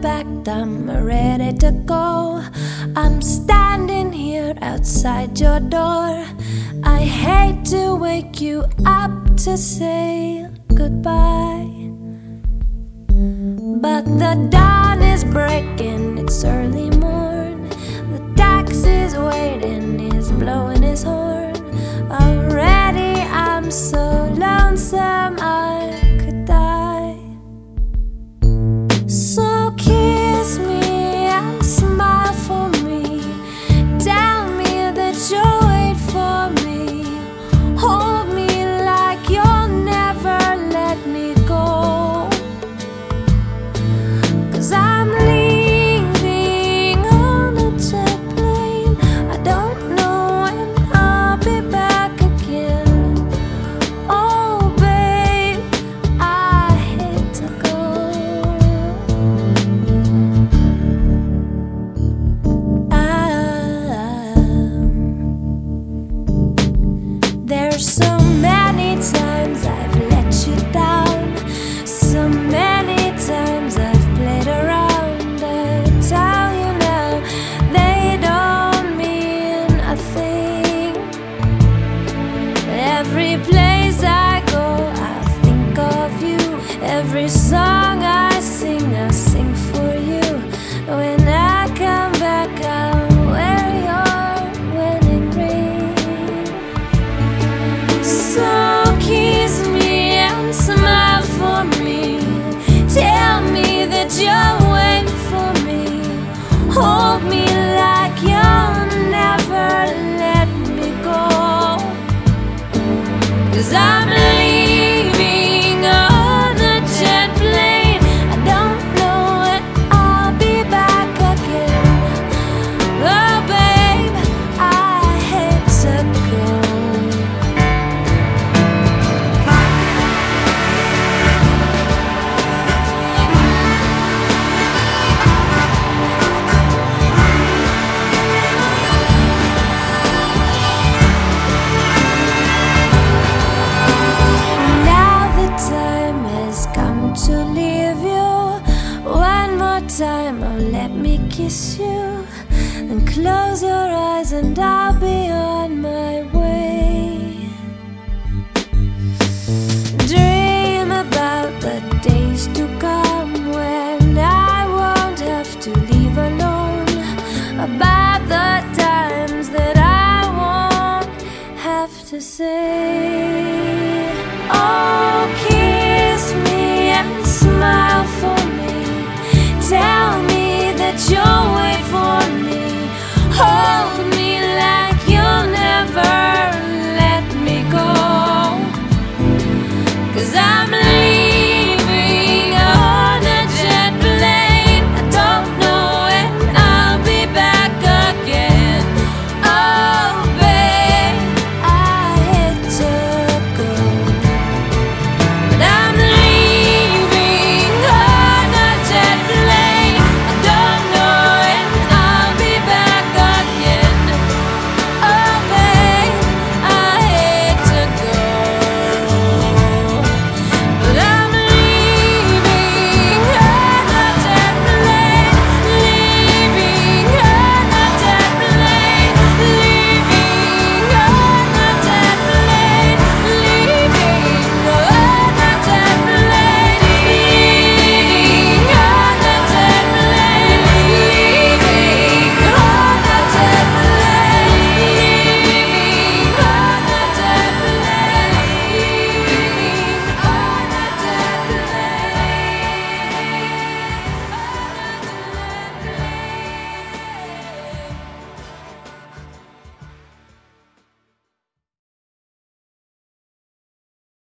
but I'm ready to go. I'm standing here outside your door. I hate to wake you up to say goodbye. But the dawn is breaking, it's early morn. The taxi's waiting, he's blowing his horn. Already I'm so lonesome I time, oh, let me kiss you. Then close your eyes, and I'll be on my way. Dream about the days to come when I won't have to leave alone. About the times that I won't have to say.